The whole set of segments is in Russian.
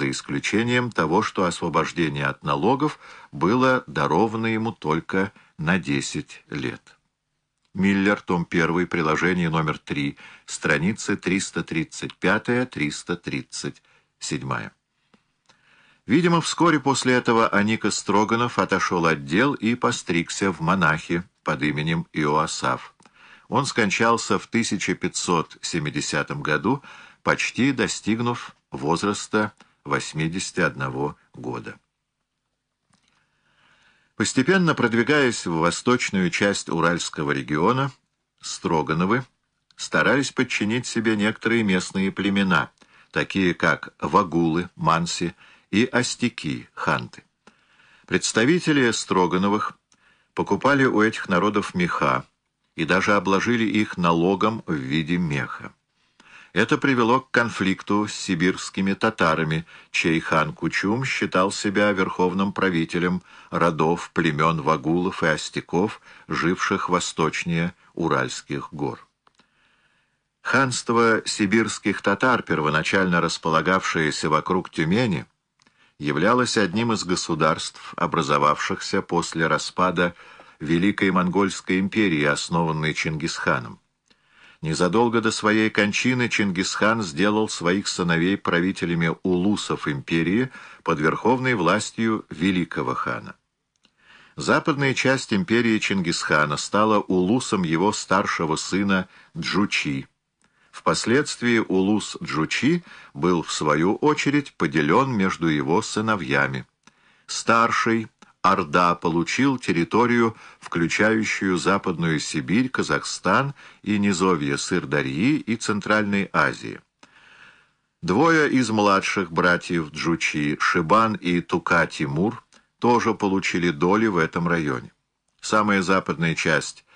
за исключением того, что освобождение от налогов было даровано ему только на 10 лет. Миллер, том 1, приложение номер 3, страницы 335-337. Видимо, вскоре после этого Аника Строганов отошел от дел и постригся в монахи под именем Иоасаф. Он скончался в 1570 году, почти достигнув возраста 81 года. Постепенно продвигаясь в восточную часть Уральского региона, Строгановы старались подчинить себе некоторые местные племена, такие как Вагулы, Манси и Остяки, Ханты. Представители Строгановых покупали у этих народов меха и даже обложили их налогом в виде меха. Это привело к конфликту с сибирскими татарами, чей хан Кучум считал себя верховным правителем родов племен Вагулов и Остяков, живших восточнее Уральских гор. Ханство сибирских татар, первоначально располагавшееся вокруг Тюмени, являлось одним из государств, образовавшихся после распада Великой Монгольской империи, основанной Чингисханом. Незадолго до своей кончины Чингисхан сделал своих сыновей правителями улусов империи под верховной властью великого хана. Западная часть империи Чингисхана стала улусом его старшего сына Джучи. Впоследствии улус Джучи был, в свою очередь, поделен между его сыновьями. Старший, Орда получил территорию, включающую Западную Сибирь, Казахстан и низовье Сырдарьи и Центральной Азии. Двое из младших братьев Джучи, Шибан и Тука-Тимур, тоже получили доли в этом районе. Самая западная часть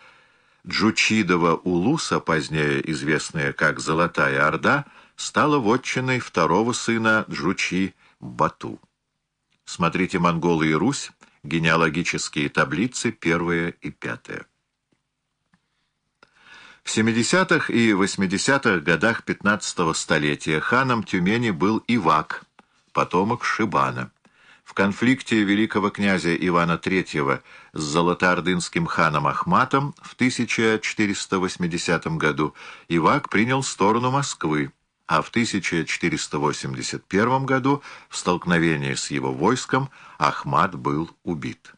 Джучидова Улуса, позднее известная как Золотая Орда, стала вотчиной второго сына Джучи Бату. Смотрите «Монголы и Русь», Генеалогические таблицы, первая и пятая. В 70-х и 80-х годах 15-го столетия ханом Тюмени был Ивак, потомок Шибана. В конфликте великого князя Ивана III с золотоордынским ханом Ахматом в 1480 году Ивак принял сторону Москвы, а в 1481 году в столкновении с его войском Ахмат был убит.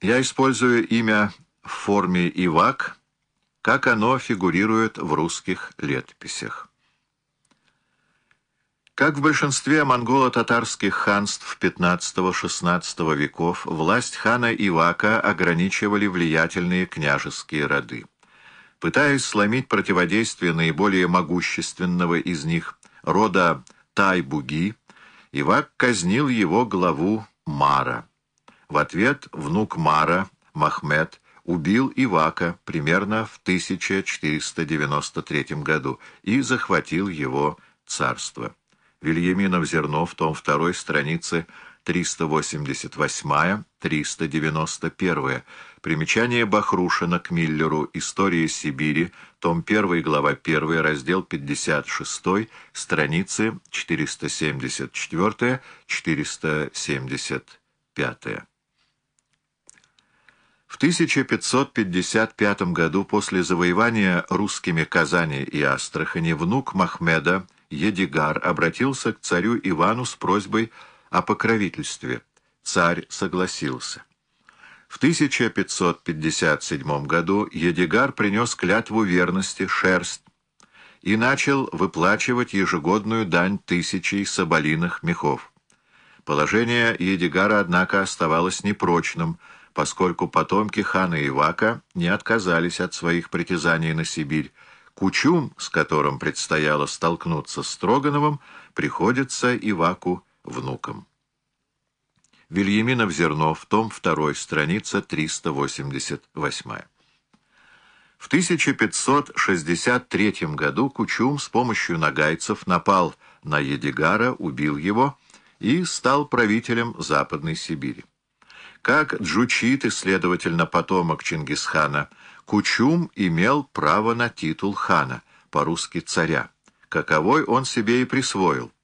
Я использую имя в форме «Ивак», как оно фигурирует в русских летописях. Как в большинстве монголо-татарских ханств XV-XVI веков, власть хана Ивака ограничивали влиятельные княжеские роды. Пытаясь сломить противодействие наиболее могущественного из них, рода Тай-Буги, Ивак казнил его главу Мара. В ответ внук Мара, Махмед, убил Ивака примерно в 1493 году и захватил его царство. Вильяминов зерно в том второй странице 388-391. Примечание Бахрушина к Миллеру. История Сибири. Том 1, глава 1, раздел 56, страницы 474-475. В 1555 году после завоевания русскими Казани и Астрахани внук Махмеда Едигар обратился к царю Ивану с просьбой о покровительстве. Царь согласился. В 1557 году Едигар принес клятву верности шерсть и начал выплачивать ежегодную дань тысячей соболиных мехов. Положение Едигара, однако, оставалось непрочным, поскольку потомки хана Ивака не отказались от своих притязаний на Сибирь. Кучум, с которым предстояло столкнуться с Строгановым, приходится Иваку внукам. Вильяминов Зернов, том 2, страница 388. В 1563 году Кучум с помощью нагайцев напал на Едигара, убил его и стал правителем Западной Сибири. Как Джучит и, следовательно, потомок Чингисхана, Кучум имел право на титул хана, по-русски царя каковой он себе и присвоил.